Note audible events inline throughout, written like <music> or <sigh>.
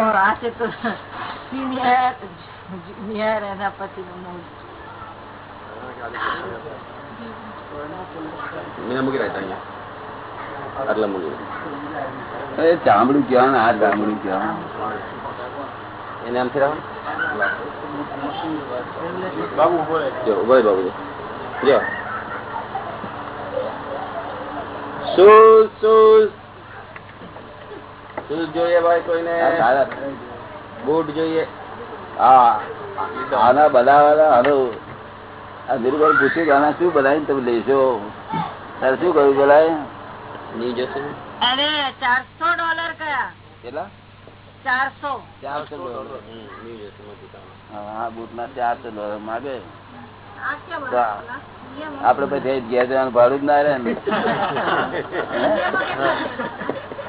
આ તો એના પછી એ ચામડું ક્યાં ને આ ચામડું ક્યાં એને આમ બાબુ જો ઊભો બાબુજી જો શૂઝ શૂઝ શૂઝ જોઈએ ભાઈ કોઈને? બૂટ જોઈએ. હા. આના બનાવવાના હાલો. આ ધીરુભાઈ પૂછ્યું કે આના શું બનાવીને તમે લેશો? તારે શું કહ્યું બોલાય? નહીં જશે અરે ચારસો ડોલર કયા? કેટલા? ચારસો. ડોલર. હા બુટ ના ચારસો ડોલર માગે. આપડે પછી ગેસ જવાનું ભાડું જ ના રહે <laughs>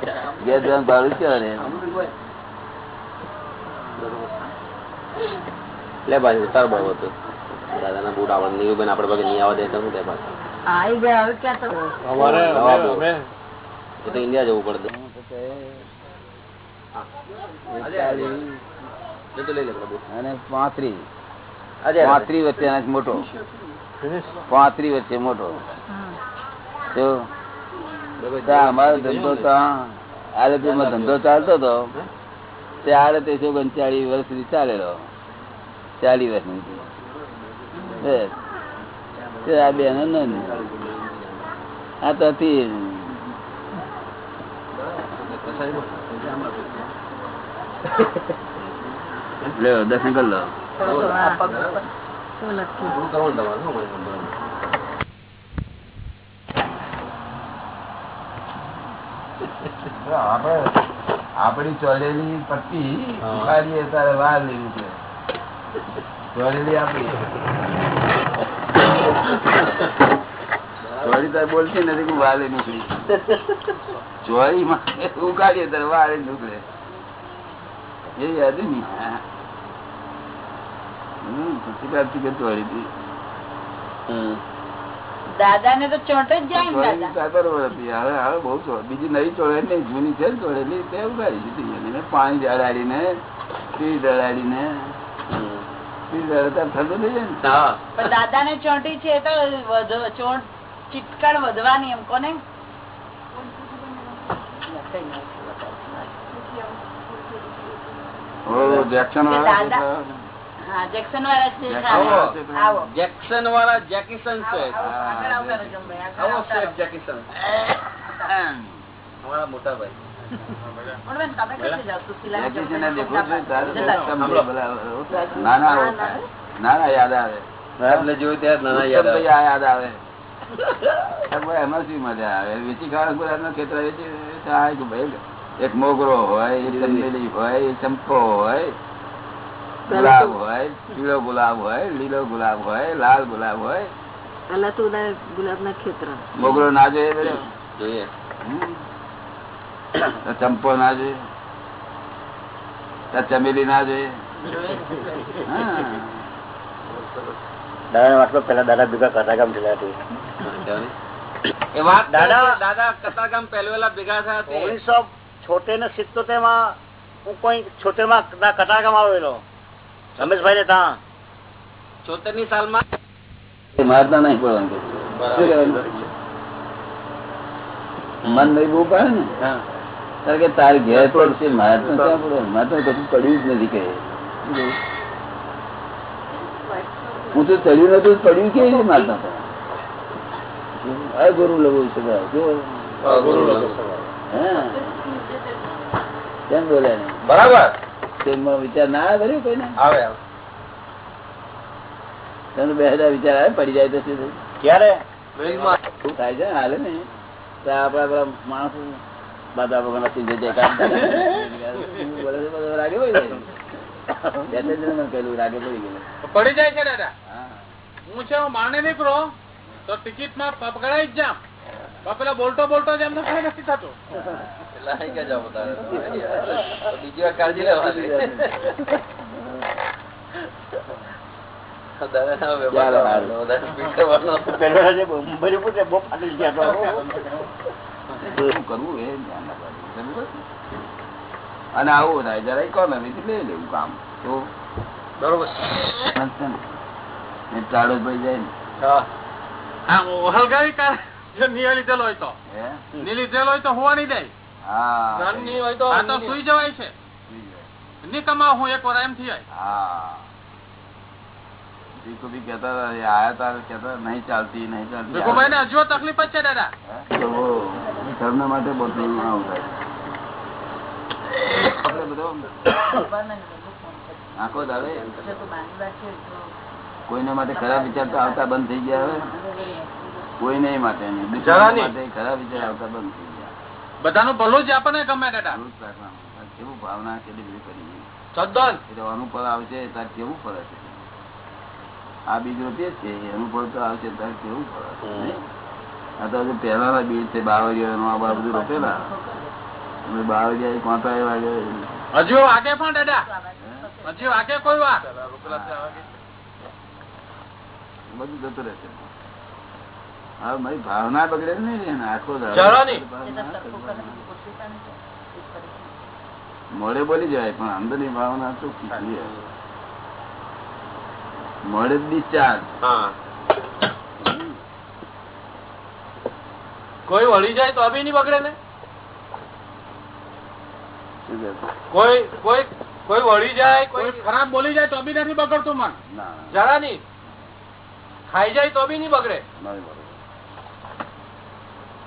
ઘેર જવાનું ભાડું ક્યાં લે ભાઈ ઉતાર બહુ હતું. દાદાના બૂટ આવડે નીરુબેન આપડે પગે નહીં આવવા દે તો હું લે પાછા? ગયા હવે ક્યાં તો તો ઇન્ડિયા જવું પડતું તો. અને પાંત્રી. આજે પાંત્રી વચ્ચે મોટો. પાંત્રી વચ્ચે મોટો. તો તો અમારો ધંધો આરતીમાં ધંધો ચાલતો હતો તે આડત્રીસો પંચાળીસ વર્ષ સુધી ચાલેલો. ચાલીસ વર્ષ આ તો હતી લ્યો, દર્શન કરી લો. આપડી ચોરેલી પટ્ટી હા. ઉખાડીએ તારે વાર લેવી છે. ચોરેલી આપડી ચોરી તારે બોલતી નથી કે વાલે નીકળી ચોરી માં ઉખાડીએ તારે વારે નીકળે એ યાદ ને? હમ પછી ચોરી હતી. દાદા ને તો ચોંટ જ જાય બહુ બીજી નવી ચોળે નહીં જૂની છે ચોળેલી તે ઉગાડી દીધી એને મેં પાણી દળાડીને પી દળાડીને હમ. પી દળાતા ઠંડુ થઈ જાય ને. દાદા ને ચોંટી છે તો ચોંટ ચીટકણ વધવાની એમ કોને? ઓ જેક્શન જેક્સન વાળા જેક્સન. વાળા છે. આવો. જેક્સન વાળા જેકીસન છે. આવો, આગળ આવો કરો જમભાઈ, આગળ આવો આવતા શેઠ રહો. જેકીસન અમારા મોટા ભાઈ. મોટું બેન, તમે કેટલી જાઓ? તું સિલાઈ જેકીસનને જમભાઈ, દેખો છો તારે તો જતા રહો. તમને બોલાવે. ના ના આવો થાય. ના ના યાદ આવે. સાહેબને જોયું ત્યારે નાના યાદ આવે. આ યાદ આવે. ભાઈ એમાં શું મજા આવે? વેચી ખાવા ખેતર વેચી ભાઈ એક મોગરો હોય એક ચંદેલી હોય ચંપો હોય ગુલાબ હોય પીળો ગુલાબ હોય લીલો ગુલાબ હોય લાલ ગુલાબ હોય. પેલા તો ગુલાબ ના ખેતર. મોગરો ના જોઈએ જોઈએ. ચંપો ના જોઈએ. ચમેલી ના જોઈએ. દાદા વાતમાં પેલા દાદા ભેગા કથાકામ થયેલા હતી એ વાત દાદા- દાદા કતારગામ ભેગા થયા ઓગણીસો છોતેર ને સિત્તોતેરમાં હું કોઈ છોતેરમાં કથાકામ આવેલો. રમેશભાઈ ને ત્યાં છોતેરની સાલમાં મારતા નહીં પડવાનું? મન નહીં બહુ પડે ને? કારણ કે તાર ઘેર પડશે મારે તો ક્યાં પડે મારે કશું પડ્યું જ નથી કહે હું તો ચડ્યું નતું પડ્યું કે મારતા આ ગુરુ લવું છે. જો. હા. કેમ બોલે બરાબર. તેમાં વિચાર ના આવે કર્યો કોઈને. આવે તને બે હજાર વિચાર આવે પડી જાય તો શું ક્યારે? શું થાય છે? હાલે ને. આપડા પેલા માણસ બધા ભગવાન સિંધે જે કામ રાગે પડી જાય. છે દાદા. હું. છે હું નીકળો તો ટિકિટમાં પકડાઈ જ જામ. પેલા બોલતો બોલતો જ એમને નથી થતું. બીજી વાર કાળજી લેવાની. ચાલો? અને આવું થાય જરા ઇકોનોમી લઈ લેવું કામ. તો? બરોબર. જ પડી જાય ને. હા. હલગાવી કાર જો નિયે લીધેલો હોય તો. હે? ની હોય તો હોવા નહીં દે. હા. ધનની હોય તો આ તો સુઈ જવાય છે. ની હું એક વાર એમ થઈ હા. ભીખુ ભી કહેતા હતા આયા તા કહેતા નહીં ચાલતી નહીં ચાલતી. ભીખુભાઈ ને હજુ તકલીફ જ છે દાદા. હે? તો વો ધર્મ માટે બધું આવું બધો આંખો દાડે કોઈના માટે ખરાબ વિચાર તો આવતા બંધ થઈ ગયા હવે કોઈ નહીં માટે નહીં. દુશ્મનો માટે ખરાબ વિચાર આવતા બંધ થઈ ગયા. બધાનું ભલું જ આપણને ગમે. આ કેવું ભાવના કેટલી બધી કરી એટલે આનું આવશે તાર કેવું ફળ હશે? આ બીજ રોપીએ છે એનું ફળ તો આવશે તાર કેવું ફળ હશે? આ તો હજુ પહેલાના બીજ છે બાવરિયા આ બધું રોપેલા. અમે બાવરિયા કોંટા એવા. હજુ આગે પણ દાદા હજુ આગે કોઈ વાર. બધું જતું રહેશે. હવે મારી ભાવના બગડે નહીં આખો. મોડે બોલી જાય પણ અંદરની ભાવના શું છે. મોડે ડિસ્ચાર્જ ચાર કોઈ વળી જાય તો અભી નહીં બગડે ને? કોઈ કોઈ કોઈ વળી જાય કોઈ ખરાબ બોલી જાય તો બી નથી બગડતું મન ના જરા નહીં ખાઈ જાય તો બી નહીં બગડે નહીં બરોબર.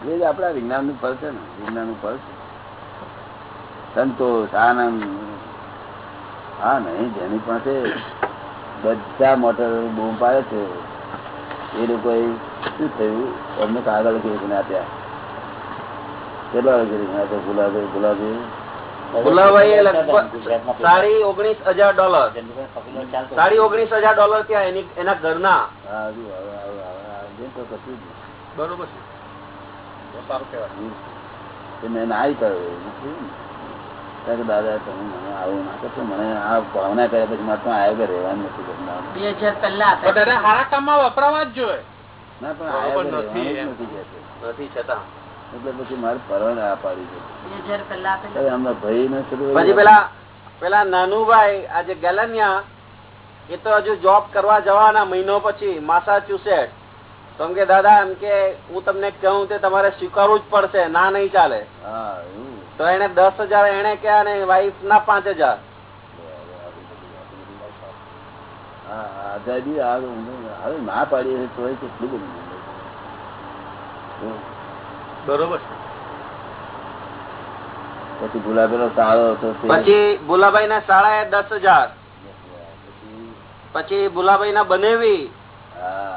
એ જ આપણા વિજ્ઞાનનું ફળ છે ને વિજ્ઞાનનું ફળ છે સંતોષ આનંદ હા નહીં જેની પાસે બધા મોટર બૂમ પાડે છે એ લોકો શું થયું અમને કાગળ લખી આપ્યા કેટલા વાગે આપ્યા ગુલાબી ગુલાબી સાડી ઓગણીસ હજાર ડોલર સાડી ઓગણીસ હજાર ડોલર ત્યાં એની એના ઘરના. બરોબર છે સારું મેં નાય કર્યો એવું થયું ને. ત્યારે કે દાદા તમે મને આવું ના કરશો મને આ ભાવના કર્યા પછી મારે તો રહેવાનું નથી બે હજાર પહેલા દાદા સારા કામમાં વપરાવા જ જોઈએ. ના પણ આવ્યો બરોબર કે નથી રહેવાનું નથી છતાં એટલે પછી મારે ફરવા ના પાડી છે. બે હજાર પહેલા હવે આમના ભાઈ ને પછી પેલા પેલા નાનુભાઈ આજે ગેલન્યા એ તો હજુ જોબ કરવા જવાના મહિનો પછી માસાચ્યુસેટ તો કે દાદા એમ કે હું તમને કહું તે તમારે સ્વીકારવું જ પડશે ના નહીં ચાલે. તો એને દસ હજાર એને કયા ને વાઈફ ના પાંચ હજાર. આઝાદી હવે ના પાડીએ છે કેટલું બધું બરોબર છે. પછી હતો ભુલાભાઈ ના શાળાએ દસ હજાર. પછી પછી ભુલાભાઈ ના બનેવી.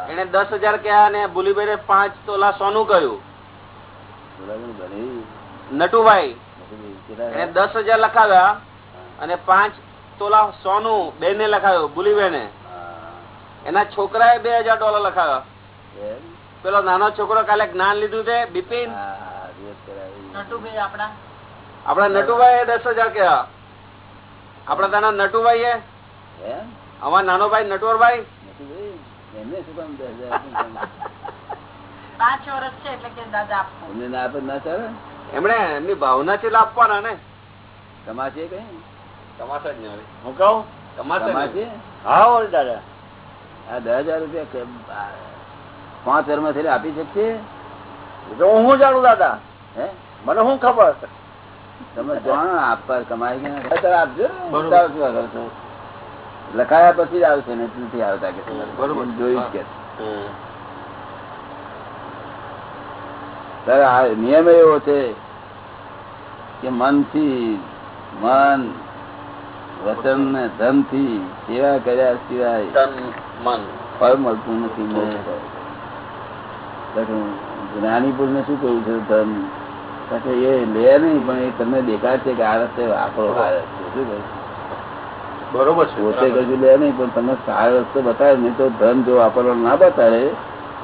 એને દસ હજાર કહ્યા અને ભૂલીભાઈ પાંચ તોલા સોનું કહ્યું. નટુભાઈ એને દસ હજાર લખાવ્યા અને પાંચ તોલા સોનું બેન ને લખાવ્યું ભૂલીબેને. એના છોકરાએ બે હજાર ડોલર લખાવ્યા. પેલો નાનો છોકરો કાલે જ્ઞાન લીધું છે બિપિન? આપડા નટુભાઈ દસ હજાર કહેવા. આપડા તાના નટુભાઈ? અમારા નાનો ભાઈ નટવરભાઈ? ભાઈ? એમને શું કામ દસ હજાર પાંચ વર્ષ છે એટલે કે દાદા આપવું એમને ના આપે ના ચાલે? એમણે એમની ભાવના છે આપવાના ને. તમાશે કઈ? તમાશા જ નહીં હું કહું? તમાશા હા ઓળ દાદા. આ દસ હજાર રૂપિયા કે- પાંચ વર્ષમાં થઈને આપી શકશે? તો હું જાણું દાદા. હે? મને શું ખબર? તમે જાણો આપવા કમાઈ ગયા આપજો લખાયા પછી જ આવશે ને નથી આવતા કે બરોબર. જોયું કે. આ નિયમ એવો છે કે મનથી મન વચન ને ધનથી સેવા કર્યા સિવાય મન. ફળ મળતું નથી જ્ઞાની પુર ને શું કહ્યું છે ધન? એ લે નહીં પણ એ તમને દેખાડ છે કે આ રસ્તે આપણો આ રસ્તે. શું કહ્યું બરોબર છે. પોતે કશું લે નહીં પણ તમને સારો રસ્તો બતાવે નહીં તો ધન જો વાપરવાનો ના બતાવે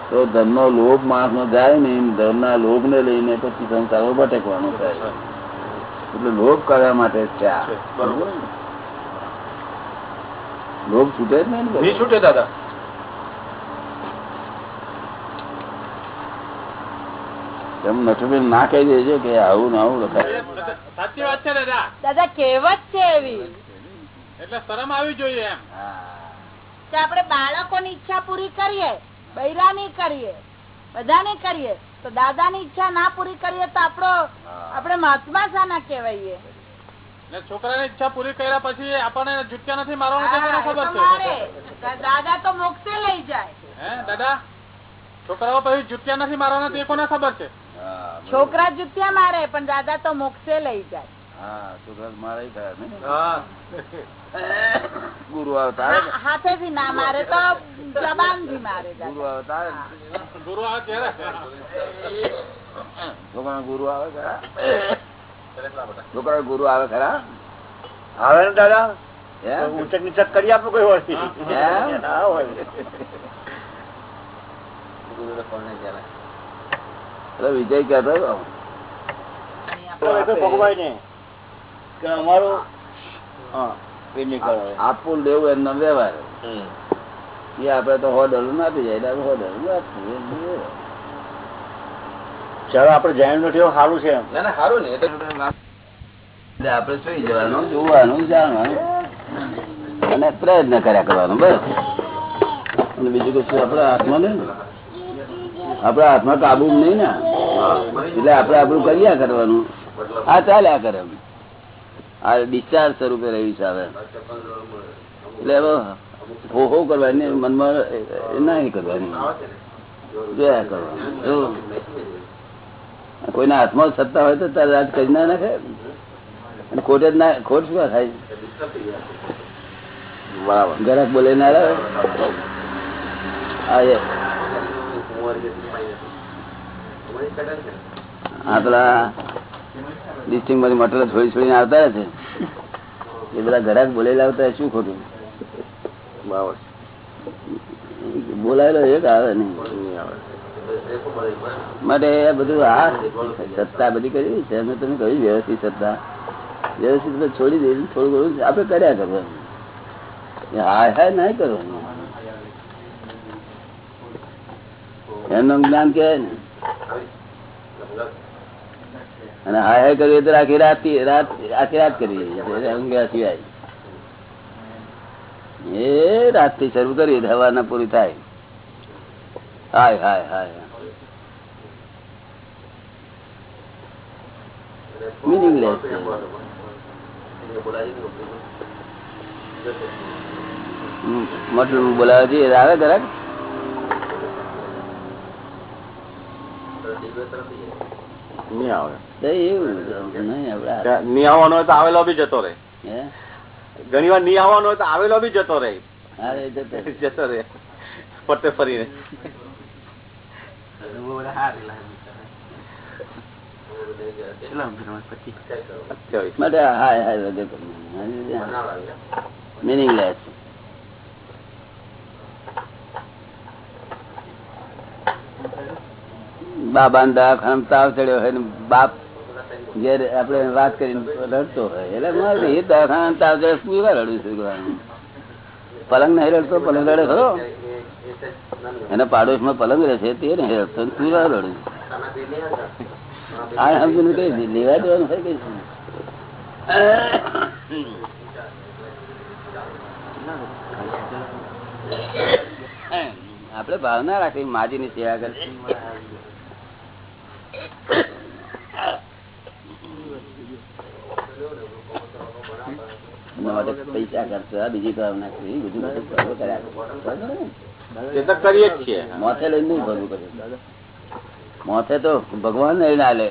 તો ધન લોભ માણસ જાય નહીં ધન ના લઈને પછી સંસારો ભટકવાનો થાય. એટલે લોભ કરવા માટે છે આ. લોભ છૂટે જ નહીં છૂટે દાદા. તમે નટુબેન ના કહી દેજો કે આવું ને આવું લખાય. સાચી વાત છે દાદા. દાદા કહેવત છે એવી. એટલે શરમ આવી જોઈએ એમ. કે આપણે બાળકોની ઈચ્છા પૂરી કરીએ બૈરાની કરીએ બધાની કરીએ તો દાદાની ઈચ્છા ના પૂરી કરીએ તો આપણો આપણે મહાત્મા શાના કહેવાઈએ. ને છોકરાની ઈચ્છા પૂરી કર્યા પછી આપણને જુટક્યા નથી મારવાનું ખબર છે? દાદા તો મોક્ષે લઈ જાય. હે દાદા? છોકરાઓ પછી જુટક્યા નથી મારવાના તે કોને ખબર છે? છોકરા જુત્યા મારે પણ દાદા તો મોક્ષે લઈ જાય. હા છોકરા મારા થયા ને. ગુરુ અવતાર હા, હાથેથી ના મારે તો જબાનથી મારે ગુરુ અવતાર ગુરુ આવે છોકરા ગુરુ આવે ખરા? છોકરા ગુરુ આવે ખરા? આવે ને દાદા? ઊંચક નીચક કરી આપો કોઈ હોય. હે? ના હોય. એટલે વિજય કહેતો તો ભગવાન અમારું આપવું લેવું એમનો વ્યવહાર. એ આપડે તો હો ના આપી જાય હો આપવું. ચાલો આપડે જાણ નથી સારું છે સારું ને આપડે સુઈ જવાનું? જોવાનું જાણવાનું. અને પ્રયત્ન કર્યા કરવાનો બસ. અને બીજું કશું આપડા હાથમાં નહીં આપડા હાથમાં કાબુ નહીં ને? એટલે આપડે આપણું કર્યા કરવાનું. આ ચાલ્યા કરે. આ ડિસ્ચાર્જ સ્વરૂપે રહ્યું છે હવે. એટલે હો હો કરવાની, મનમાં એ કરવાની. જોયા કરવાનું. કોઈના હાથમાં સત્તા હોય તો તારે રાજ કરી ના નાખે. અને ખોટ જ ના ખોટ શું થાય? બરાબર. બોલે ના આવે હા આ પેલા ડિસ્ટ્રિક્ટમાંથી મટર છોડી છોડીને આવતા છે. એ બધા ગ્રાહક બોલેલા આવતા શું ખોટું? બોલાયેલો એક આવે નહીં માટે આ બધું આ સત્તા બધી કરી છે અમે તમે કહ્યું વ્યવસ્થિત સત્તા. વ્યવસ્થિત છોડી દે થોડું ઘણું આપણે કર્યા કરવાનું. હા હા નહીં કરવાનું. એમનું જ્ઞાન કહેવાય ને. અને હાય હાય કરીએ તો આખી રાત રાત આખી રાત કરીએ ઊંઘ્યા સિવાય. એ રાતથી શરૂ કરીએ હવાના પૂરી થાય. હાય હાય હાય. મીનિંગલેસ મટલું બોલાવે છે આવે ઘરાક નહીં આવવાનો હોય તો આવેલો બી જતો રહે. હે? ઘણી વાર નહીં આવવાનો હોય તો આવેલો બી જતો રહે. જતો રહે. ફરતે ફરીને મીનિંગલેસ બાબા દવાખાના તાવ ચડ્યો હોય ને બાપ ઘેર આપડે વાત કરીને રડતો હોય, એટલે એ દવાખાના તાવ ચડે શું એવા રડું છું પલંગ નહીં રડતો, પલંગ રડે ખરો. એના પાડોશમાં પલંગ રહે છે, તે નહીં રડતો, શું એવા રડું આ સમજુ કઈ લેવા દેવાનું હોય કઈ આપડે ભાવના રાખી માજી ની સેવા કરી પૈસા ખર્ચો બીજી ભાવના કરી બીજું બધું કર્યા કરીએ જ છીએ. મોથે લઈને નહીં ભરવું પડે? મોથે તો ભગવાન લઈ ના લે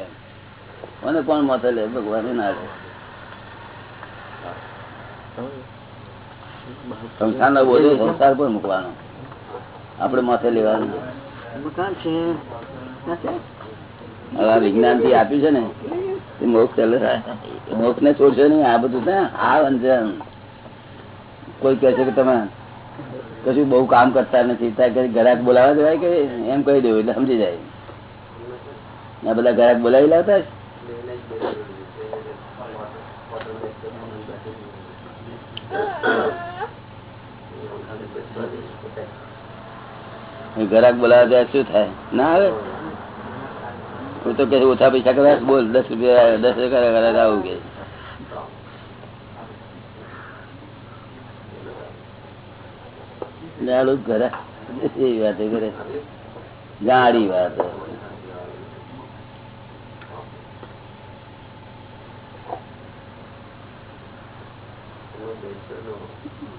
કોને કોણ મોથે લે? ભગવાન ના લે સંસાર નો બોજો સંસાર પર મૂકવાનો. આપડે માથે લેવાનું. મકાન આ વિજ્ઞાનથી આપ્યું છે ને, એ મોક્ષ મોક્ષ ને છોડશો નહીં, આ બધું આ અંજન કોઈ કહે છે કે તમે કશું બહુ કામ કરતા નથી ગ્રાહક બોલાવા દેવાય કે એમ કહી દેવું, એટલે સમજી જાય. આ બધા ગ્રાહક બોલાવી લાવતા ઘરાક બોલાવા જાય, શું થાય? ના આવે? હું તો કે ઓછા પૈસા કરવા બોલ, દસ રૂપિયા દસ રૂપિયા આવું કે. જાડું કરે એ વાત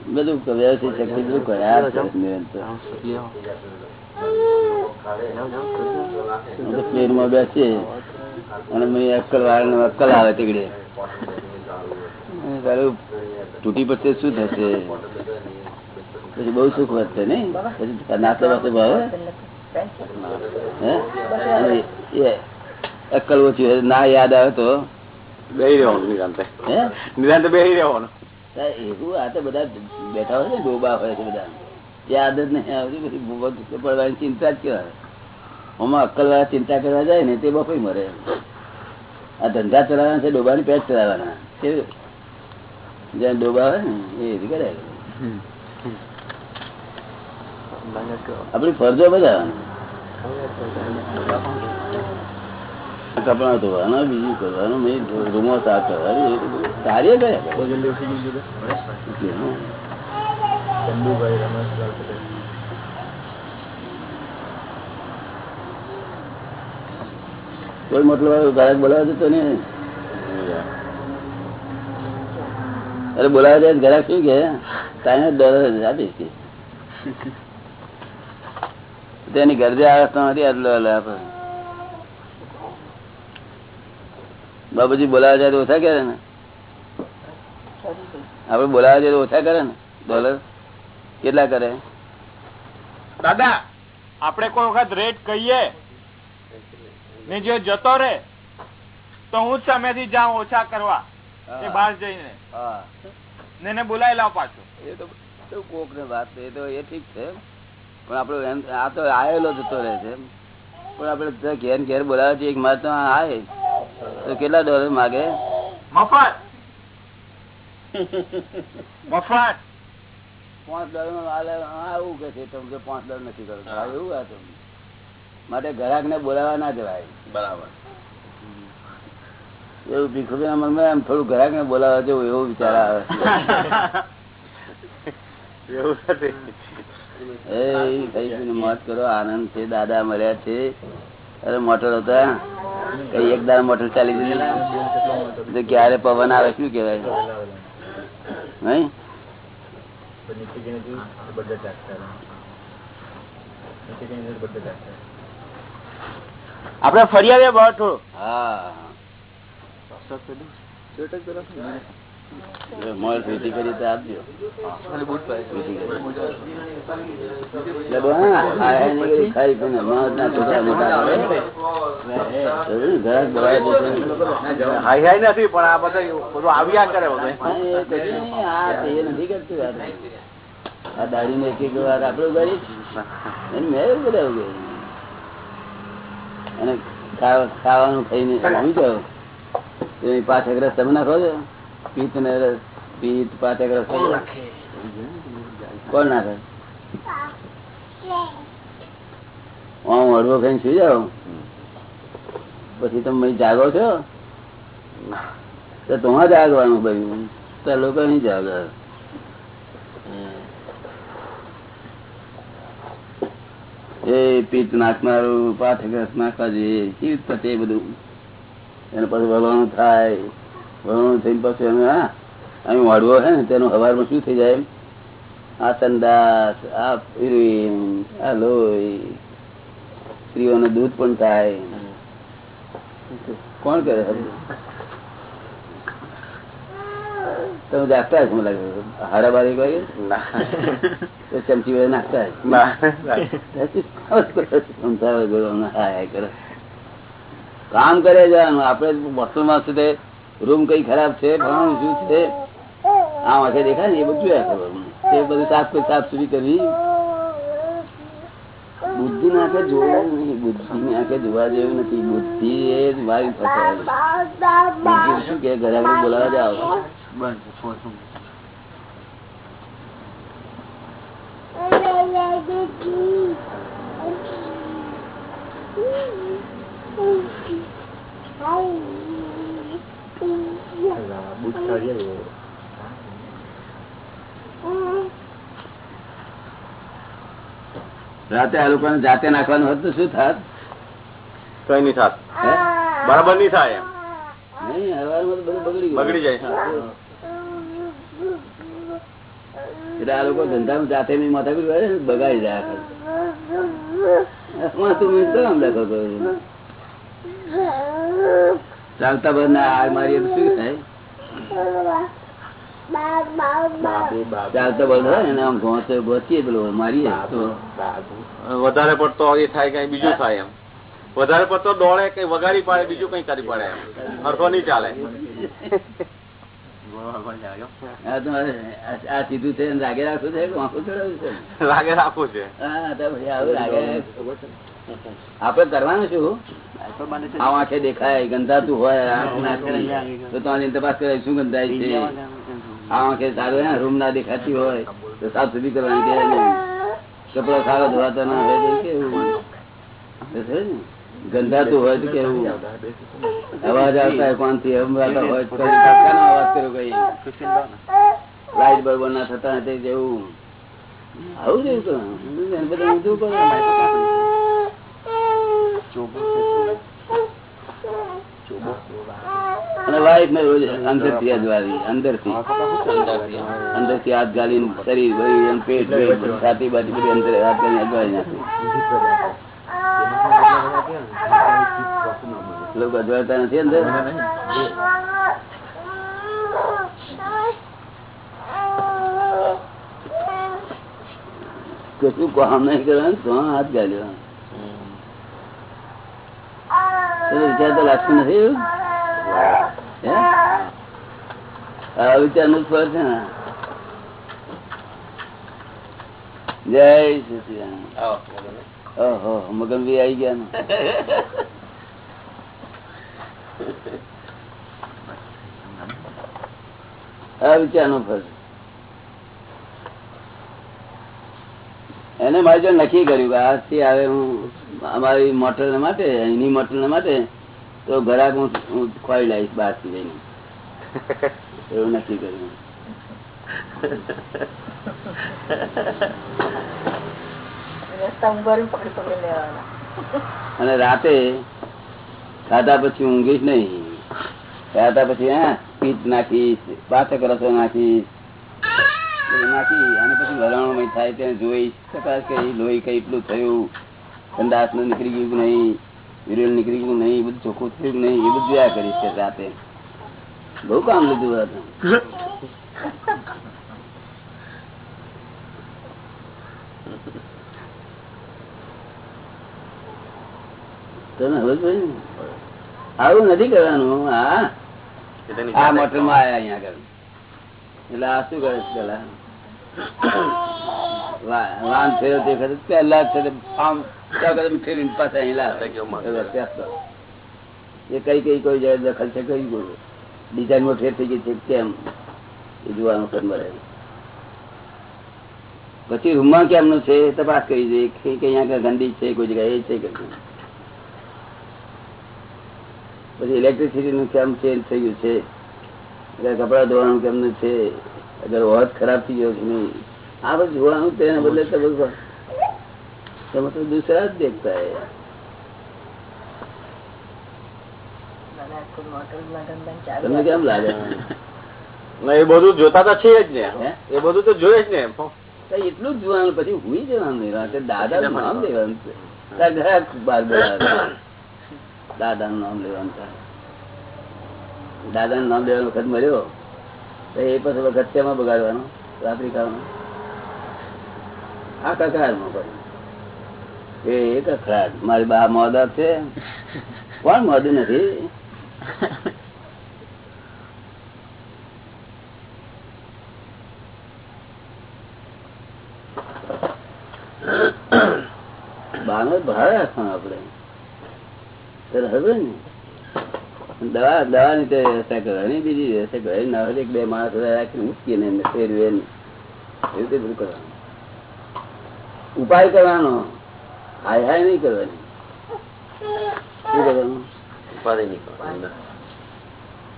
બધું વ્યવસ્થિત બધું કર્યા તો પ્લેનમાં બેસીએ અને અક્કલ આવે તીકડે. તારું તૂટી પડશે શું થશે? પછી બહુ સુખ વધશે નઈ પછી નાસ્તો વાસ્તો ભાવે હે? અક્કલ ઓછી હોય ના યાદ આવે તો? બેહી રહેવાનું નિરાંતે. હે? નિરાંતે બેહી રહેવાનું. એવું આ તો બધા બેઠા હોય ને ડોબા હોય છે બધા તે આદત નહીં આવતી પછી ભૂગોળ પડવાની ચિંતા જ કહેવાય. આમાં અક્કલ ચિંતા કરવા જાય ને તે બફે મરે. આ ધંધા ચલાવવાના છે ડોબાની પેટ ચલાવવાના. કેવું જ્યાં ડોબા હોય ને એ રીતે કરે. આપણી ફરજો બધા કપડા ધોવાના બીજું કરવાનું મેં રૂમો સાફ કરવાની કાર્ય કર્યા કરે. રમેશભાઈ પટેલ. કોઈ મતલબ ગાયક બોલાવે તો નહીં? અરે બોલાવે છે ગ્રાહક શું કે? તારે ડોલર આપીશ કે તેની ગરજે આવે આટલો બાબુજી બોલાવે છે ઓછા કરે ને? આપડે બોલાવે છે ઓછા કરે ને? ડોલર? કેટલા કરે? દાદા આપણે કોઈ વખત રેટ કહીએ? ને જો જતો રે તો હું જ સામેથી જાઉં ઓછા કરવા એ બહાર જઈને. ને એને બોલાવી લાવ પાછો. એ તો તો કોક ને વાત એ તો એ ઠીક છે. પણ આપડે આ તો આવેલો જતો રહે છે. પણ આપડે ઘેર ઘેર બોલાવે છે એક માર તો આય તો કેટલા ડોલર માગે? મફત. <laughs> મફત. પાંચ ડોલર હાલે આવું કે છે તમે પાંચ ડોલર નથી કરો. એવું આ માટે ગ્રાહક ને બોલાવા ના જવાય. બરાબર. એવું ભીખુભાઈ મનમાં એમ થોડું ગ્રાહક ને બોલાવા જવું એવું વિચાર આવે. મોત કરો. આનંદ છે દાદા મળ્યા છે. અરે મોટર હતા. કઈ એક દાડા મોટર ચાલી ગઈ ક્યારે પવન આવે શું કેવાય નહીં? આપડે ફરી આવીએ બહાર થોડું. હા. મોર ફીટી આપડે તો આપજો ફીટી કરી. એટલે બહુ હા, આ. જોયું ને, એક એક વાર આપડે ઉગાડી એની મેં બધા. અને ખાવાનું ખાઈને એક રસ તમે નાખો છો? પિત્ત ને રસ પિત્ત પાંચ એક રસ કોણ નાખે? આમ હળવો ખાઈ સુઈ જાઓ. પછી તમે જાગો છો? તો તમારે જાગવાનું ભાઈ તો લોકો નહીં જાગે. એ પીત નાખનારું પાઠગ્રસ્ત નાખવા જોઈએ કેવી રીતે બધું. એને પછી ભગવાન થાય. વલણું થઈને પછી એને હા અહીં વાળવો હે ને તેનું હવારમાં શું થઈ જાય આ સંદાસ આ હિરોઈન આ લોહી સ્ત્રીઓનું દૂધ પણ થાય. કોણ કરે તમે જાગતા મને લાગે. હાડા બારી વાગે તો ચમચી વડે નાખતા કરે. કામ કરે જવાનું. આપડે હોસ્ટેલમાં સુધી રૂમ કઈ ખરાબ છે, ભણવાનું શું છે? આ વાંખે દેખાય ને, એ બધું જોયા ખબર એ બધું સાફ કરી, સાફ સુરી કરવી બુદ્ધિ ની આંખે જોવું નહીં બુદ્ધિ ની આંખે જોવા જેવું નથી. બુદ્ધિ એ જ મારી ફસાયેલી. શું કે, ઘરે આપણે બોલાવા રાતે આ લોકોને જાતે નાખવાનું હતું તો શું થાત? કઈ નહીં થાત. બરાબર નહીં થાય નહીં હવારમાં બધું બગડી બગડી જાય. એટલે આ લોકો ધંધામાં જાતે નહીં માથા કરી બગાડી. એમાં તું મને આમ લખો ચાલતા બધા ના આગ મારીએ શું ચાલતા બંધ એને આમ ઘોંચે ઘોંચીએ પેલો મારીએ વધારે પડતો એ થાય કઈ બીજું થાય એમ. વધારે પડતો દોડે કઈ વગાડી પાડે બીજું કઈ કરી પડે એમ. હરખો નહીં ચાલે. આ તો આ- આ સીધું છે રાગે રાખવું છે <laughs> રાગે રાખવું છે. હા તો પછી આવું લાગે આપડે કરવાનું શું? આંખે દેખાય ગંધાતું હોય તો તમારી તપાસ કરે શું ગંધાય છે? આંખે સારું રૂમ ના દેખાતી હોય તો સાફ સુધી કરવાની કે. કપડો સારો ધોવાતો ના હોય કેવું? ગંધાતું હોય તો કેવું? અવાજ આવતા હોય કોણથી અમરાતા હોય અવાજ કર્યો કઈ? લાઈટ બરોબર ના થતા તે જેવું આવું જેવું તો બધું કરો. અને વાઈફ ને રોજ અંદરથી અજવાળી અંદરથી અંદરથી હાથ ગાલીને શરીર ભરી એમ પેટ ભરી બધું છાતી બાતી બધી અંદર હાથ ગાલીને અજવાળી નાખે લોકો અજવાળતા નથી અંદર કશું કામ નહીં કરવાનું તો હાથ ગાલ્યો ચલો વિચાર તો લાગતું નથી વિચારનું ફળ છે ને. જય શ્રી મગન ભી આવી ગયા ને. આ વિચારનું ફળ એને મારી જોડે નક્કી કર્યું કે આજથી હવે હું અમારી મોટર માટે એની મોટર માટે તો ઘરાક હું ખોવાઈ ખોઈ લાવીશ બહારથી એવું નક્કી કર્યું. અને રાતે ખાધા પછી ઊંઘીશ નહીં. ખાધા પછી હા પીચ નાખીશ પાચક રસો નાખીશ. નાખી અને પછી વલણો થાય તેને જોઈ તપાસ કરી લોહી કઈ એટલું થયું નું નીકળી ગયું નહીં વિરેલ નીકળી ગયું નહીં બધું ચોખ્ખું થયું નહીં એ બધું જોયા કરીશ તે રાતે. બહુ કામ લીધું હતું. હવે આવું નથી કરવાનું હા. આ મોટરમાં આયા અહીંયા આગળ. એટલે આ શું કરે છે પેલા? વાન ફેરો તે વખતે પહેલા છે આમ ત્યાં ફેરીને પાછા અહીં. એ કઈ કઈ કોઈ જાય દખલ છે કઈ કોઈ ડિઝાઇનમાં ફેર થઈ ગઈ છે કેમ? એ જોવાનું છે રહે પછી રૂમમાં કેમનું છે તપાસ કરી જોઈએ કે કઈ આગળ ગંદી છે કોઈ જગ્યાએ એ છે કે પછી ઇલેક્ટ્રિસિટી નું કેમ ચેન્જ થઈ ગયું છે? એટલે કપડા ધોવાનું કેમનું છે? અગર હોત ખરાબ થઈ ગયો કે નહીં આ બધું જોવાનું તેને બદલે તો બધું તમે તો દૂસરા જ દેખતા હે. તમને કેમ લાગે? એ બધું જોતા તો છે જ ને. એ બધું તો જોયે જ ને. એટલું જ જોવાનું પછી હુઈ જવાનું રાતે દાદા નું નામ લેવાનું તાર બાર. દાદા નું નામ લેવાનું થાય દાદા નું નામ લેવાનો વખત મળ્યો. એ પછી ગત્યામાં બગાડવાનો, રાત્રિકાળમાં. આ કકડાટમાં પડે. એ કકડાટ. મારી બા મોદા છે. કોણ મોદું નથી? બાનો ભાર રાખવાનો આપડે હવે ને દવા દવા ની તે વ્યવસ્થા કરવાની બીજી વ્યવસ્થા કરવાની. ના એક બે માણસ રાખીને મૂકીએ ને એમને ફેરવે એવી રીતે બધું કરવાનું. ઉપાય કરવાનો. હાય હાય નહીં કરવાની. શું કરવાનું? ઉપાય નહીં કરવાની.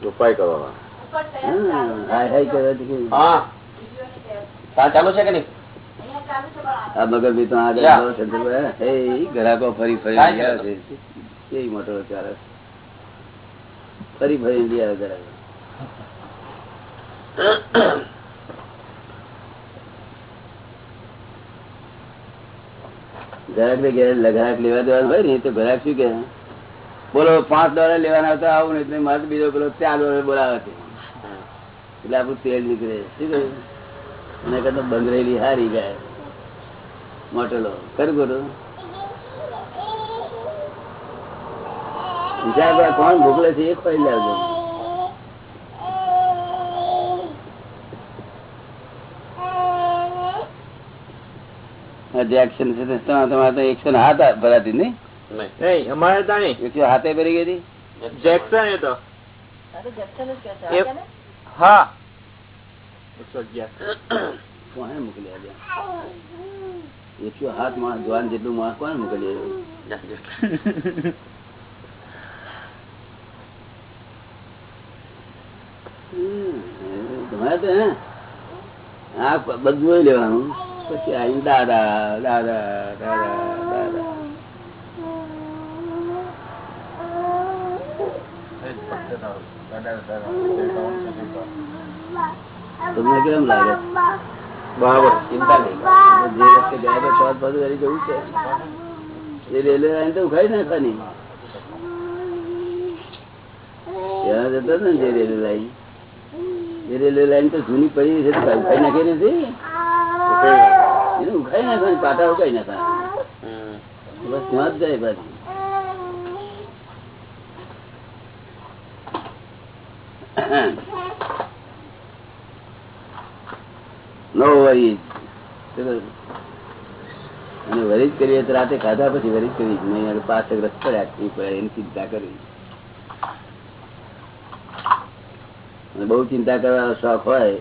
ઉપાય કરવાનો. હા, હાય હાય કરવાથી? હા. ચાલુ છે કે નહીં? આ મગર તો આગળ તો ગ્રાહકો ફરી ફરી મોટો ચાલે છે. ફરી ફરી ઇન્ડિયા ગ્રાહકો ગ્રાહક લેવા દેવાનું હોય ને તો ગ્રાહક શું કે? બોલો, પાંચ ડોલર લેવાના હતા આવું ને, એટલે મારે બીજો પેલો ચાર ડોલર બોલાવે છે. એટલે આપણું તેલ નીકળે. શું કહ્યું? એના કરતા બંગરેલી હારી ગાય. મોટેલો ખરું ખોટું? વિચાર કોણ મોકલે છે એ પડી લાવજો જે છે તમારે તો એકસો ને હાથ ભરાતી નહીં? અમારે ત્યાં નહીં. એકસો હાથે ભરી ગઈ હતી? જેક્સન એ તો? હા એકસો અગિયાર કોને મોકલી આપ્યા? એકસો હાથ માણસ જવાન જેટલું માણસ કોને મોકલી આવ્યું? આ બધું લેવાનું. પછી આવીને દાદા દાદા દાદા દાદા. તમને કેમ લાગે? બરાબર. ચિંતા નહીં જે રસ્તે ગયા તો કરી જવું છે એ રેલવે લાઈન તો ઉખાડી નાખવાની. ત્યાં જતા ને જે રેલવે લાઈન. એ રેલવે લાઈન તો જૂની પડી છે, તો ઉખાડી નાખી નથી? એને ઉખાડી નાખવાની, પાટા ઉખાડી નાખવાના. બસ ત્યાં જ જાય બસ નો કરીએ તો રાતે ખાધા પછી વરીજ કરી નહીં પાછળ રસ પડ્યા પડ્યા એની ચિંતા કરવી અને બહુ ચિંતા કરવાનો શોખ હોય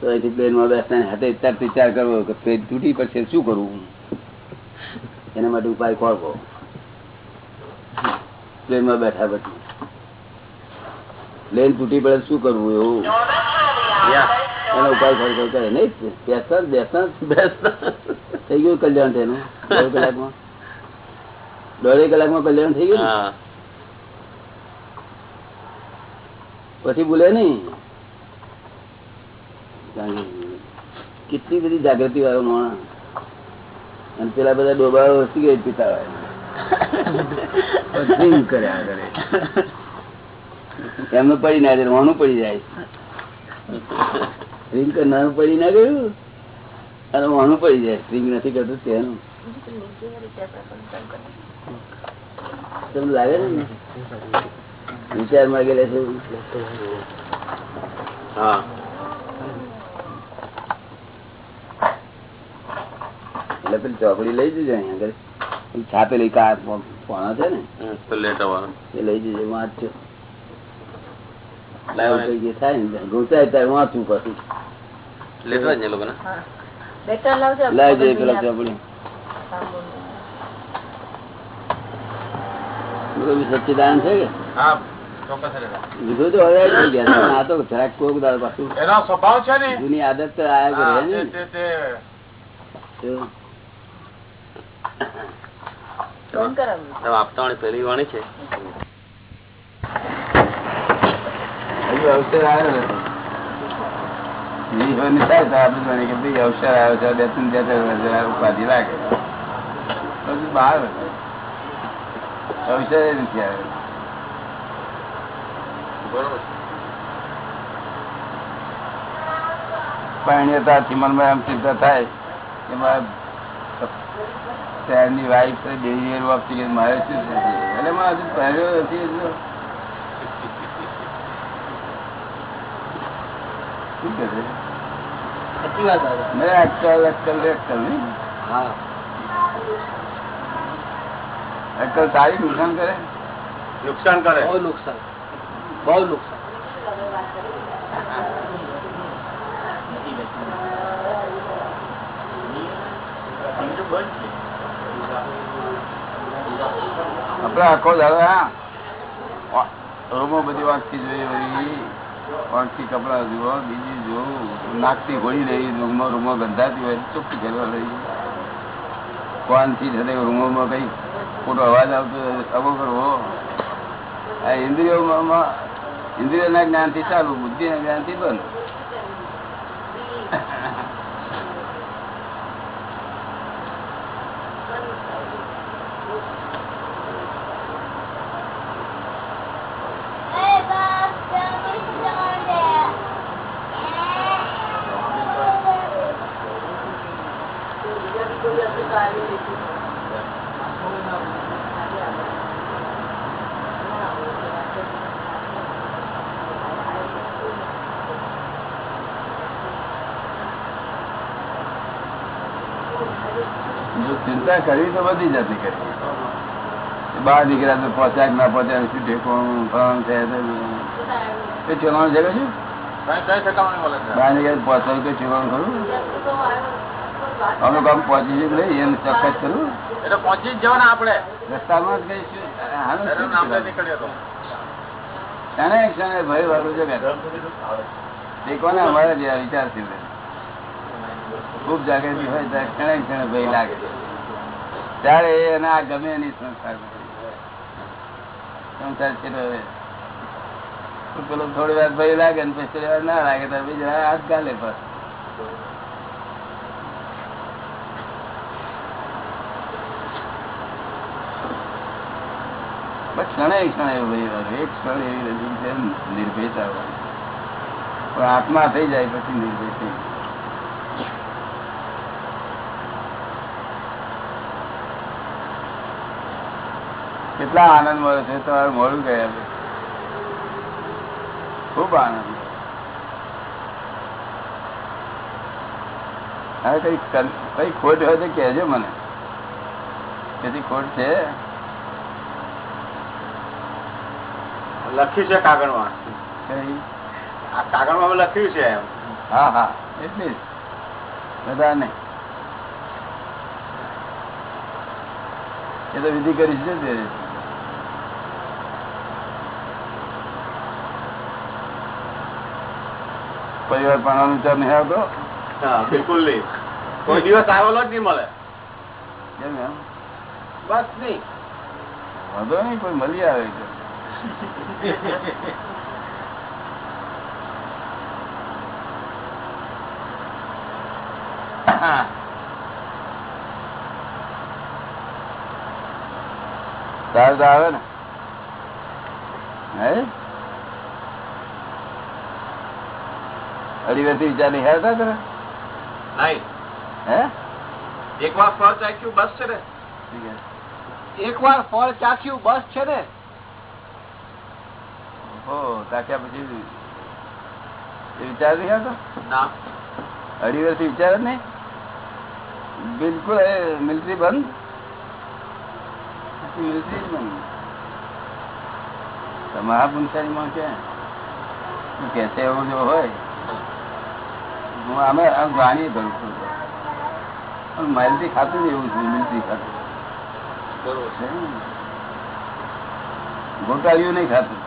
તો અહીંથી પ્લેનમાં બેસતા હાથે વિચાર વિચાર કરવો કે પ્લેન તૂટી પડશે શું કરવું એના માટે ઉપાય ખોળવો પ્લેનમાં બેઠા પછી પ્લેન તૂટી પડે શું કરવું એવું? એનો ઉપાય ખોળ કરે નહીં બેસતા બેસતા બેસતા. થઈ ગયું કલ્યાણ તેનું? દોઢ કલાકમાં? દોઢેક કલાકમાં કલ્યાણ થઈ ગયું ને? હા પછી ભૂલે નહીં. કેટલી બધી જાગૃતિ વાળો માણસ. અને પેલા બધા ડોબાઓ વસ્તી પીતા કર્યા કરે એમનું પડી ના જાય, મોનું પડી જાય. ડ્રિંક કરનારું પડી ના ગયું. અને મોનું પડી જાય. ડ્રિંક નથી કરતું તેનું. તમને લાગે છે ને વિચારમાં ગયેલા છે? હા. એટલે પેલી ચોકડી લઈ જજો અહીંયા આગળ. છાપેલી કાર પોણા છે ને? લઈ જજો વાંચજો થાય ને ગોચાય ત્યારે વાંચવું પછી. લેટવા જ જઈએ પેલા છે કે? હા. લીધું તો હવે આ તો જરાક કોક દાળ પાછું. એનો સ્વભાવ છે ને? જૂની આદત તો આયા કરે ને. તે- તે- તે. તો. ફોન કરાવું. તમે આપતાવાળી પહેલી વાણી છે. અવસર આવ્યો નથી. અવસર આવ્યો છે બે ત્રણ બે ત્રણ વર્ષ ઉપાધિ લાગે. હજુ બહાર. અવસર નથી આવ્યો. પરણ્યતાથી મનમાં એમ ચિંતા થાય. કે શહેરની વાઈફ ડેરી વાપસી કે મારે શું છે. એટલે મારે હજુ પહેર્યો નથી શું કે છે? મેં અક્કલ અક્કલ અક્કલ નહીં હા. અક્કલ સારી નુકસાન કરે? નુકસાન કરે. નુકસાન. બહુ નુકસાન. આપડે આખો દાદા રૂમો બધી વાંચતી જોઈએ વળી વાંચતી કપડા જુઓ, બીજી જોવું નાખતી ગોળી રહી રૂમો રૂમો ગંધાતી હોય ચૂપ કરવા રહી. કોનથી છે રૂમોમાં કઈ ખોટો અવાજ આવતો હોય સગો કરવો આ ઇન્દ્રિયોમાં ઇન્દ્રિયોના જ્ઞાનથી ચાલુ બુદ્ધિના જ્ઞાનથી બંધ જો ચિંતા કરવી તો બધી જતી કરી. બહાર નીકળ્યા તો પહોંચ્યા ના પહોંચ્યા શું ઠેકવાનું ફલાણું છે એ ઠેકવાનું છે કશું પહોંચવાનું કે ઠેકવાનું ખરું? અમુક આમ પહોંચી જઈએ નહીં એનું ચોક્કસ કરું એટલે પહોંચી જ જવાના આપણે. રસ્તામાં જ કઈ શું? આનું શું ક્ષણે ક્ષણે ભય વાળું છે એ કોને અમારા જેવા વિચાર છે ખૂબ જાગૃતિ હોય ત્યારે ક્ષણે ક્ષણે ભય લાગે ત્યારે એને આ ગમે એની સંસાર સંસાર છે પેલો થોડી વાર ભય લાગે ને પછી ના લાગે તો બીજા હાથ ગાલે પર ક્ષણે ક્ષણે ભય એક ક્ષણ એવી રજૂ છે નિર્ભયતા હોય. પણ આત્મા થઈ જાય પછી નિર્ભય થઈ જાય. કેટલા આનંદ મળે છે? તમારે મોડું ગયા છે ખૂબ આનંદ. હવે કઈ કઈ ખોટ હોય તો કહેજો મને. તેથી ખોટ છે. લખ્યું છે કાગળમાં? આ કાગળમાં લખ્યું છે એમ? હા હા. એટલી જ. બધા નહીં એ તો વિધિ કરી છે પરિવાર પણ વિચાર નહીં આવતો? બિલકુલ નહીં. કોઈ દિવસ આવેલો જ નહીં મળે. કેમ એમ? બસ નહીં. વાંધો નહીં કોઈ મળી આવે છે. સારું તો આવે ને? હે? વર્ષથી વિચાર નહીં હતા તને? નહીં હે? એક વાર ફળ ચાખ્યું બસ છે ને? એક વાર ફળ ચાખ્યું બસ છે ને? તાક્યા પછી વિચાર ના. અઢી વર્ષથી વિચાર જ નહીં? બિલકુલ મિલિટરી બંધ? મિલિટરી જ બંધ. તમારા માં કે કે છે એવું જો હોય? હું અમે જાણીએ ભરું છું પણ મિલિટરી ખાતું જ એવું છું મિલતી ખાતું. બરોબર છે. ને? નહીં ખાતું.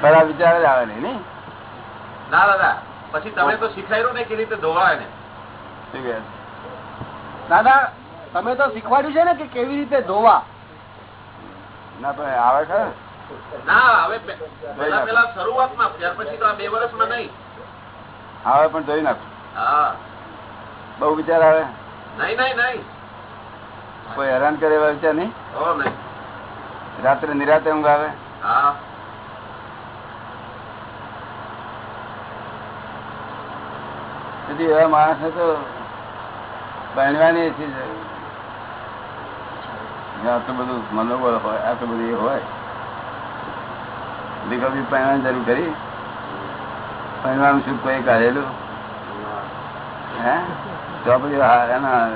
ખરા વિચાર જ આવે નહીં ના દાદા પછી તમે તો શીખાયું ને કે રીતે ધોવાય ને? દાદા તમે તો શીખવાડ્યું છે ને કે કેવી રીતે ધોવા? ના પણ આવે ખરા ના હવે પેલા પેલા શરૂઆતમાં ત્યાર પછી તો આ બે વર્ષમાં નહીં. આવે પણ જોઈ નાખ. હા. બહુ વિચાર આવે? નહીં નહીં નહીં. કોઈ હેરાન કરે એવા વિચાર નહીં? રાત્રે નિરાતે ઊંઘ આવે? હા. એવા માણસ તો ભણવાની છે આટલું બધું મનોબળ હોય આટલું બધું એ હોય. બી પહેરવાની જરૂર કરી. પહેરવાનું શું કોઈ કાઢેલું? હે? તો પછી એના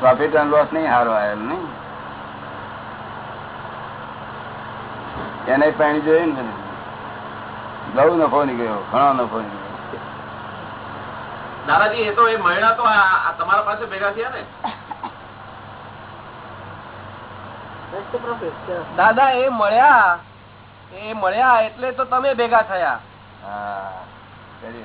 પ્રોફિટ અને લોસ નહીં હારો આવેલો નહીં. એને પાણી જોયું ને બહુ નફો નીકળ્યો ઘણો નફો નીકળ્યો. દાદાજી એ તો એ મળ્યા તો તમારા પાસે ભેગા થયા ને? દાદા એ મળ્યા. એ મળ્યા એટલે તો તમે ભેગા થયા. હા કરી.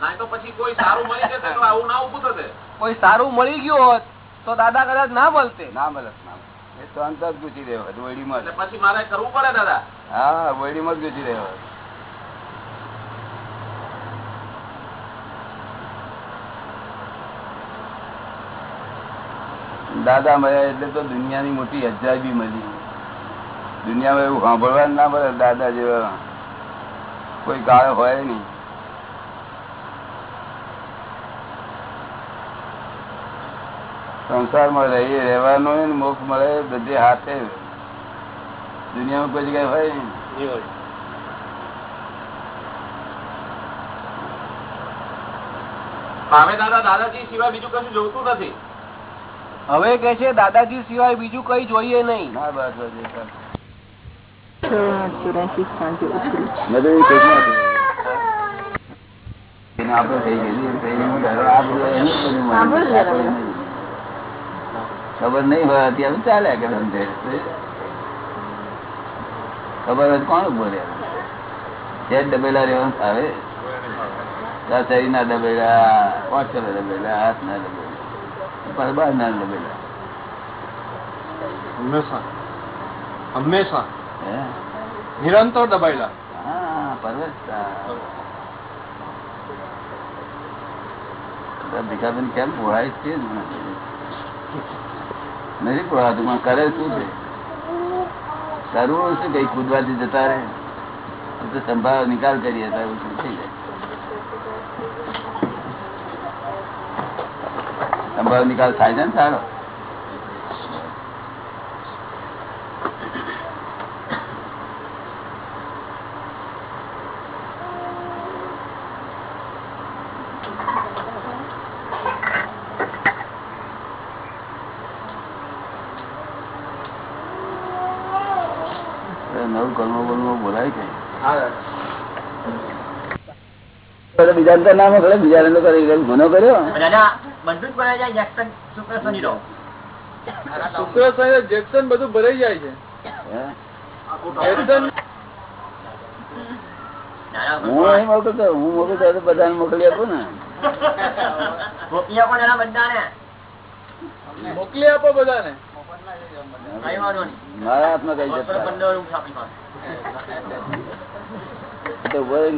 ના તો પછી કોઈ સારું મળી જશે તો આવું ના ઉભું થશે. કોઈ સારું મળી ગયું હોત તો દાદા કદાચ ના મળતે. ના મળત ના એ તો અંત જ પૂછી રહ્યો વડીમાં પછી મારે કરવું પડે દાદા. હા વડીમાં જ પૂછી રહ્યો દાદા મળ્યા એટલે તો દુનિયાની મોટી અજાયબી મળી. દુનિયામાં એવું સાંભળવા જ ના પડે દાદા જેવા. કોઈ કાળ હોય નહીં. સંસારમાં રહીએ રહેવાનો હોય ને મોક્ષ મળે બધે હાથે. દુનિયામાં કોઈ જગ્યાએ હોય નહીં. હવે દાદા દાદાજી સિવાય બીજું કશું જોતું નથી. હવે કે છે દાદાજી સિવાય બીજું કઈ જોઈએ નહીં. હા બસ બસ એ ચાલ. મેં તો એવું કીધું નથી. એને આપણે થઈ ગયેલી, એમ થઈ ગયેલું. હવે આ બધું એનું જ બધું મળે. આપણે નહીં. ખબર નહીં હોય અત્યારે ચાલ્યા કે એમ ખબર કોણ બોલે જ ડબેલા રહેવાનું આવે શરીર ના ડબેલા પાંચસો ના ડબેલા હાથ ના ડબેલા બાર ના ડબેલા હંમેશા હંમેશા નિરંતર દબાયેલા. ભીખાબેન કેમ પોળાય છે? નથી. પોળાતું કરે શું છે? કરવું શું કઈ કૂદવાથી જતા રહે? તો સંભાવ નિકાલ કરીએ તો એવું શું થઈ જાય. સંભાવ નિકાલ થાય છે ને સારો નવું કર્મ બર્મ બોલાય કે બીજા તો કરે બીજા કરી ગુનો કર્યો. શુક્ર શનિ જેક્સન બધું ભરાઈ જાય છે. હું? અહીં મોકલતો હું મોકલતો તો બધાને મોકલી આપું ને. બધાને. મોકલી આપો બધાને. કઈ મારા હાથમાં કઈ જતા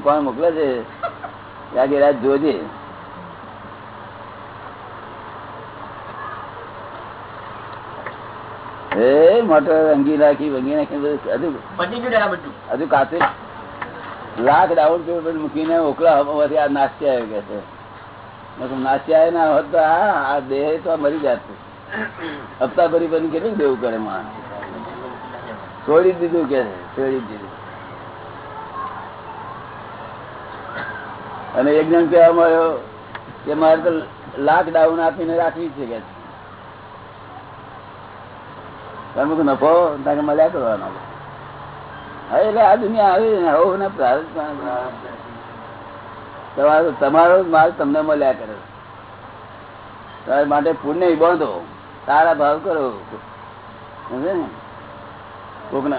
કોણ મોકલે છે? ત્યાંથી રાત જોજે. એ મોટર અંગી નાખી વંગી નાખી બધું હજુ કાચે લાખ ડાઉન પેમેન્ટ મૂકીને ઓકળા હવાથી આ નાસ્તી આવ્યો કે છે. આવે ના હોત તો આ દેહ તો આ મરી જાત હપ્તા ભરી ભરી કેટલું દેવું કરે માં છોડી દીધું કે છોડી દીધું. અને એક જણ કહેવા મળ્યો કે મારે તો લાખ ડાઉન આપીને રાખવી છે કે. નફો? તાકે મજા કરવાનો. હા, એટલે આ દુનિયા આવી ને, આવું તમારો તમારો માલ તમને મળ્યા કરે. તમારા માટે પુણ્ય બાંધો. સારા ભાવ કરો. સમજે ને? કોકના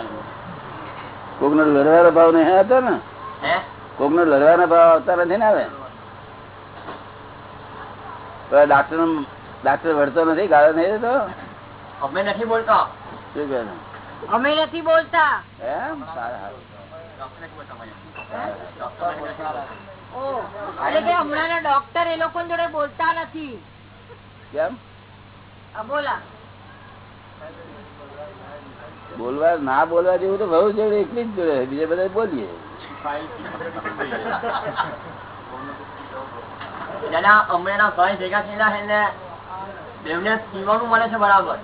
કોકનો લડવાનો ભાવ નહીં હતો ને. હે કોકનો લડવાના ભાવ આવતા નથી ને હવે? ડાક્ટર ડાક્ટર વળતો નથી ગાળો નહીં દેતો? અમે નથી બોલતા. શું કહે અમે નથી બોલતા. એમ સારા સારું. ડોક્ટર હમણાં એ લોકો જોડે બોલતા નથી. કેમ? બોલા. બોલવા ના બોલવા જેવું તો બહુ છે એકલી જ જોડે બીજે બધા બોલીએ. દાદા ભેગા થયેલા છે એટલે બેવને મળે છે બરાબર.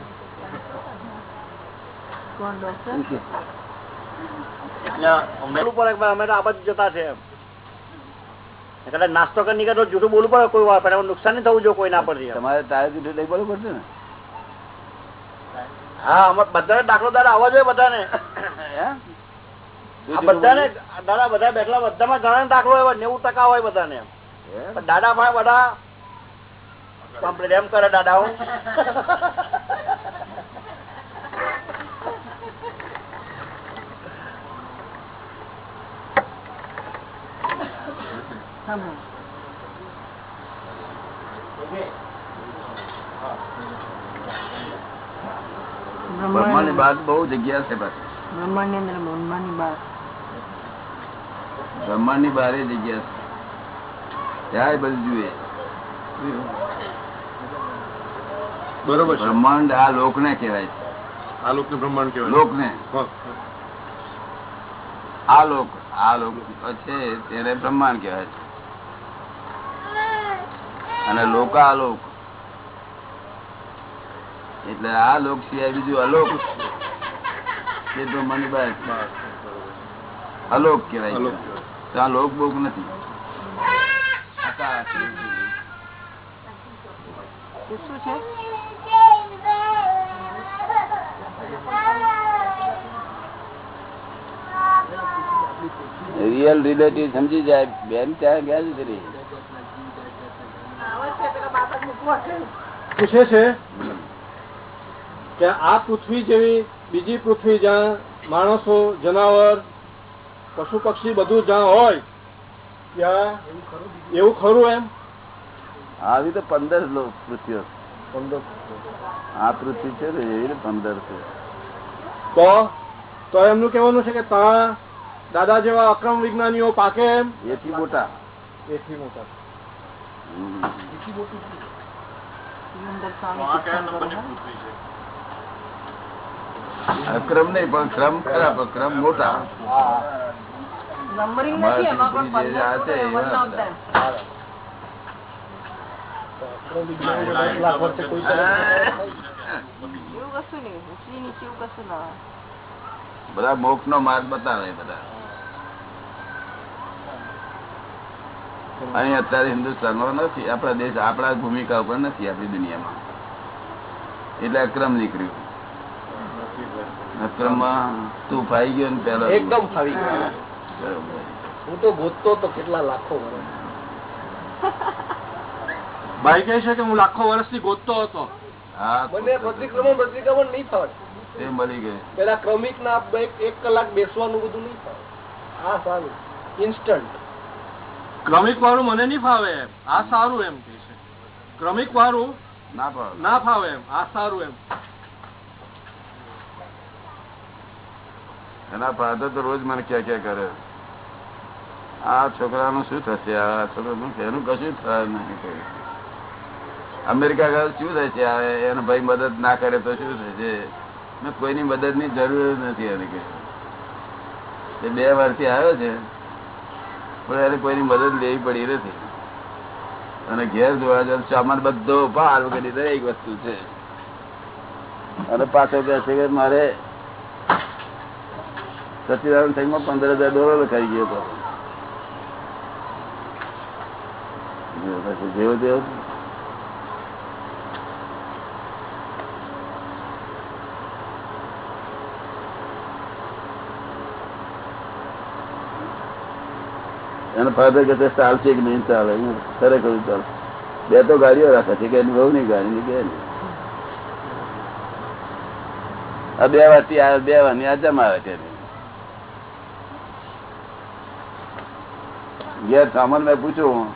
નાસ્તો કરી નીકળતો જૂઠું બોલવું પડે કોઈ વાર પણ નુકસાન નહીં થવું જોઈએ કોઈ ના પડે તમારે તારે જૂઠું લઈ બોલવું પડશે ને? હા અમારે બધાને દાખલો દાદા આવવા જોઈએ બધાને. બધાને દાદા બધા બેઠલા બધામાં ઘણા દાખલો હોય નેવું ટકા હોય બધાને પણ દાદા ભાઈ બધા કમ્પ્લીટ એમ કરે દાદા હું બ્રહ્માંડની બહાર બહુ જગ્યા છે પાછી બ્રહ્માંડની અંદર બ્રહ્માંડની બહાર બ્રહ્માંડની બહાર જગ્યા છે. ત્યાં બધું જુએ. બરોબર બ્રહ્માંડ આ લોક ને કહેવાય છે. આ લોક બ્રહ્માંડ કહેવાય લોક ને આ લોક આ લોક છે તેને બ્રહ્માંડ કહેવાય છે. અને લોકાલોક. એટલે આ લોક સિવાય બીજું અલોક તે બ્રહ્માંડ. અલોક કહેવાય અલોક આ ત્યાં લોક બોક નથી રિયલ રિલેટિવ સમજી જાય. બેન ત્યાં ગયા જ કરી પૂછે છે કે આ પૃથ્વી જેવી બીજી પૃથ્વી જ્યાં માણસો જનાવર પશુ પક્ષી બધું જ્યાં હોય ત્યાં એવું ખરું એમ? આવી તો પંદર પૃથ્વીઓ. આ પૃથ્વી છે ને એવી પંદર છે. તો તો એમનું કેવાનું છે કે ત્યાં દાદા જેવા અક્રમ વિજ્ઞાનીઓ પાકે એમ? એથી મોટા. એથી મોટા. હમ. આ અક્રમ નહીં પણ ક્રમ ખરાબ ક્રમ મોટા. બધા. મોક્ષ નો માર્ગ બતાવે બધા. અહીં અત્યારે હિન્દુસ્તાનમાં નથી આપણા દેશ આપણા ભૂમિકા ઉપર નથી આપણી દુનિયામાં. એટલે અક્રમ નીકળ્યું. તું ફાઈ ગયો ને પેલો એકદમ ફાવી ગયો. હું તો ગોતતો તો કેટલા લાખો ભાઈ કહે છે કે હું લાખો વર્ષથી ગોતતો હતો. મને પ્રતિક્રમણ પ્રતિક્રમણ નહીં ફાવે. તે મળી ગયું પેલા ક્રમિક ના એક એક કલાક બેસવાનું બધું નહીં ફાવે. આ સારું. ઇન્સ્ટન્ટ ક્રમિક વાળું મને નહીં ફાવે એમ. આ સારું એમ કે છે. ક્રમિક વાળું ના ભાવ ના ફાવે એમ. આ સારું એમ. એના ફાધર તો રોજ મને ક્યાં ક્યાં કરે. આ છોકરાનું શું થશે? આ છોકરાનું એનું કશું થાય નહીં અમેરિકા ગયો શું થશે? એનો ભાઈ મદદ ના કરે તો શું થશે? કોઈની મદદની જરૂર નથી એને કે એ બે વર્ષથી આવ્યો છે, પણ એને કોઈની મદદ લેવી પડી નથી. અને ઘેર જોવા જાય સામાન બધો પાર વગેરે દરેક વસ્તુ છે. અને પાછો કહે મારે સચિદાનંદ સંઘમાં પંદર હજાર ડોલર લખાઈ ગયો હતો. જેવો તેવો એનો ફાધર કે ચાલશે કે નહીં ચાલે ખરેખર ચાલે બે તો ગાડીઓ રાખે છે, કે એની બહુ નહીં ગાડી ની કે આ બે વાતી આ બે વાની આ જમાવે છે. ઘેર સામાન મેં પૂછ્યું.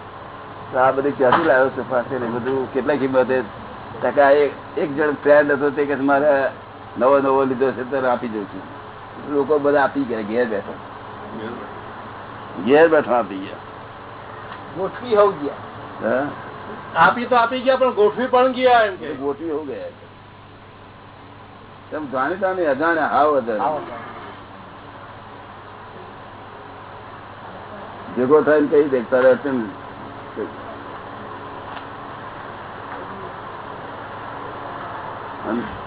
તો આ બધી ક્યાંથી લાવ્યો છે પાસે ને બધું કેટલા કિંમતે ટકા એક જણ ફ્રેન્ડ હતો તે કે મારે નવો નવો લીધો છે તો આપી દઉં છું. લોકો બધા આપી ગયા ઘેર બેઠા. ઘેર બેઠા આપી ગયા. ગોઠવી હોવ ગયા. હા? આપી તો આપી ગયા પણ ગોઠવી પણ ગયા એમ કે. ગોઠવી હો ગયા. તેમ જાણીતા નહીં અજાણ્યા હાવ અજાણ્યા ભેગો થાય કઈ દેખતા રહે છે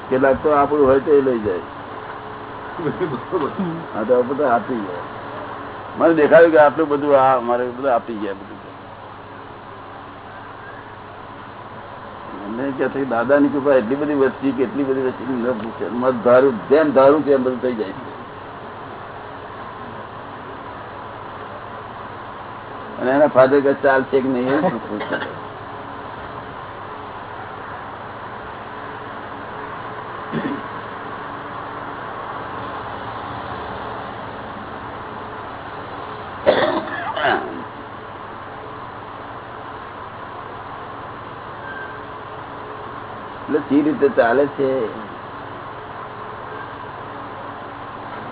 કેટલાક તો આપણું હોય તો એ લઈ જાય. હા તો બધા આપી ગયા. મને દેખાયું કે આટલું બધું આ મારે બધું આપી ગયા બધું. મને કે દાદાની કૃપા એટલી બધી વસ્તી કેટલી બધી વસ્તી મત ધારું, જેમ ધારું તેમ બધું થઈ જાય છે. અને એના ફાધર કે ચાલશે કે નહીં એવું પૂછવું સી રીતે ચાલે છે?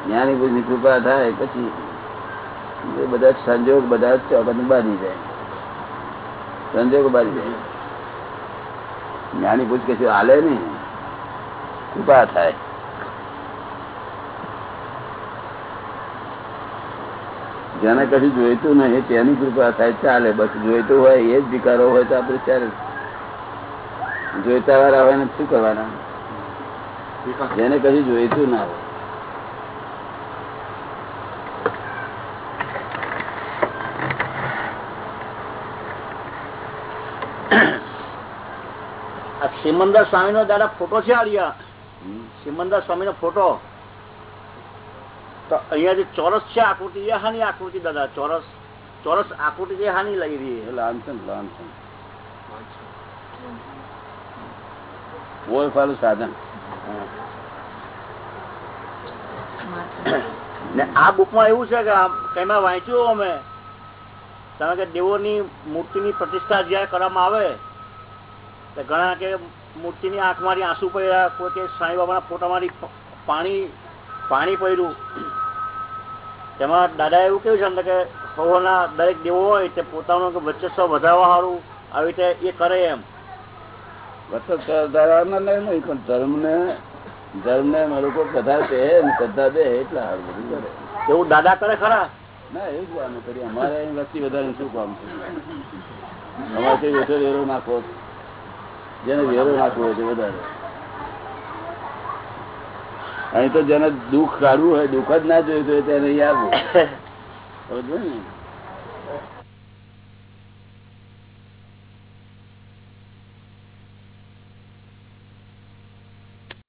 જ્ઞાની બુદ્ધની કૃપા થાય પછી એ બધા સંજોગ બધા જ બાંધી જાય સંજોગ બાંધી જાય જ્ઞાની બુદ્ધ કશું હાલે ને કૃપા થાય. જેને કશું જોઈતું નહીં તેની કૃપા થાય ચાલે. બસ જોઈતું હોય એ જ વિકારો હોય તો આપણે ચાલે. જોઈતા વાળા હોય ને શું કરવાના? જેને કશું જોઈતું ના હોય આ સિમંદર સ્વામી નો દાદા ફોટો છે અહીંયા સિમંદર સ્વામી નો ફોટો? તો અહીંયા જે ચોરસ છે આકૃતિ એ હાની આકૃતિ દાદા ચોરસ. ચોરસ આકૃતિ એ હાની લઈ રહી એ લાંછન લાંછન ઓળખાનું સાધન. ને આ બુકમાં એવું છે કે કઈમાં વાંચ્યું અમે. કારણ કે દેવોની મૂર્તિની પ્રતિષ્ઠા જયારે કરવામાં આવે ઘણા કે મૂર્તિની આંખમાંથી આંસુ પડ્યા કોઈ કે સાંઈ બાબાના ફોટામાંથી પાણી પાણી પડ્યું. તેમાં દાદા એવું કેવું છે અમને કે સૌના દરેક દેવો હોય તે પોતાનું વર્ચસ્વ વધારવા સારું આવી રીતે એ કરે એમ. નહીં પણ લોકો કથા કથા દે એટલે હારું બધું કરે. એવું દાદા કરે ખરા? ના એવું જ કામ કરીએ. અમારે વસ્તી વધારે શું કામ છે? અમારે નાખવો જેને વેરો નાખવો હોય છે વધારે. અહીં તો જેને દુઃખ કાઢવું હોય દુઃખ જ ના જોયું તો તેને યાદ <laughs> સમજ ને?